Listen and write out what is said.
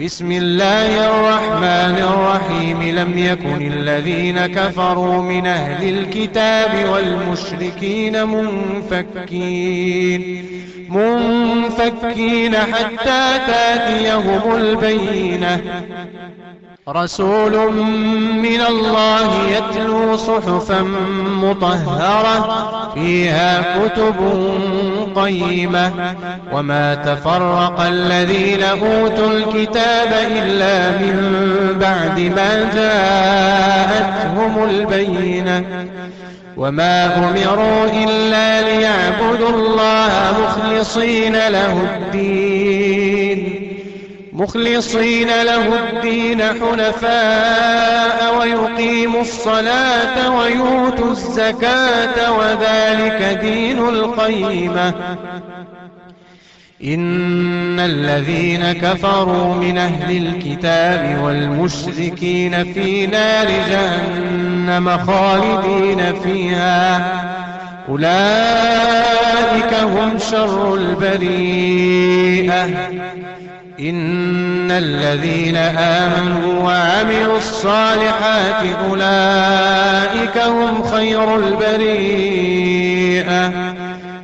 بسم الله الرحمن الرحيم. لم يكن الذين كفروا من أهل الكتاب والمشركين منفكين. منفكين حتى تأتيهم البينة. رسول من الله يتلو صحفا مطهرة فيها كتب قيمة. وما تفرق الذين أوتوا الكتاب إلا من بعد ما جاءتهم البينة. وما أمروا إلا ليعبدوا الله مخلصين له الدين. مخلصين له الدين حنفاء ويقيموا الصلاة ويؤتوا الزكاة وذلك دين القيمة. إن الذين كفروا من أهل الكتاب والمشركين في نار جهنم خالدين فيها. أولئك هم شر البريئة. إن الذين آمنوا وعملوا الصالحات أولئك هم خير البريئة.